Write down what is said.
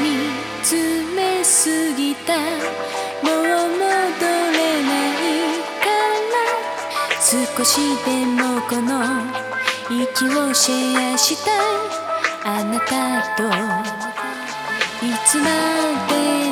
めすぎたもう戻れないから。少しでもこの息をシェアしたいあなたと。いつまで